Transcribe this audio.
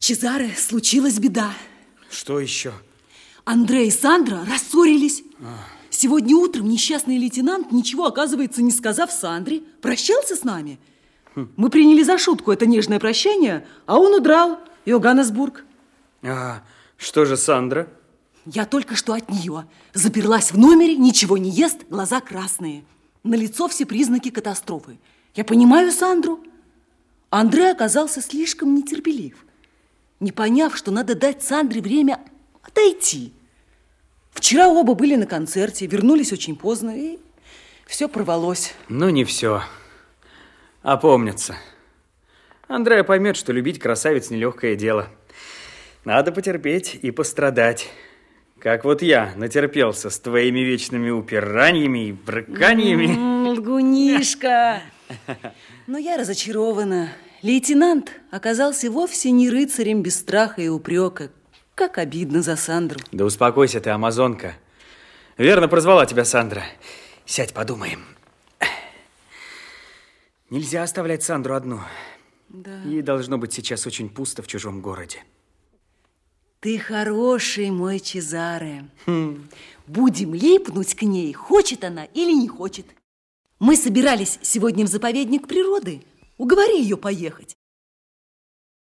Чезаре, случилась беда. Что еще? Андрей и Сандра рассорились. Сегодня утром несчастный лейтенант, ничего, оказывается, не сказав Сандре, прощался с нами. Мы приняли за шутку это нежное прощание, а он удрал Йоганнесбург. А что же Сандра? Я только что от нее. Заперлась в номере, ничего не ест, глаза красные. На лицо все признаки катастрофы. Я понимаю Сандру. Андрей оказался слишком нетерпелив. Не поняв, что надо дать Сандре время отойти. Вчера оба были на концерте, вернулись очень поздно, и все порвалось. Ну, не все. Опомнится. Андрея поймет, что любить красавиц нелегкое дело. Надо потерпеть и пострадать. Как вот я натерпелся с твоими вечными упираниями и брыканиями. Лгунишка! Но я разочарована. Лейтенант оказался вовсе не рыцарем без страха и упрека. Как обидно за Сандру. Да успокойся ты, амазонка. Верно прозвала тебя Сандра. Сядь, подумаем. Нельзя оставлять Сандру одну. Да. Ей должно быть сейчас очень пусто в чужом городе. Ты хороший мой Чезаре. Будем липнуть к ней, хочет она или не хочет. Мы собирались сегодня в заповедник природы. Уговори ее поехать.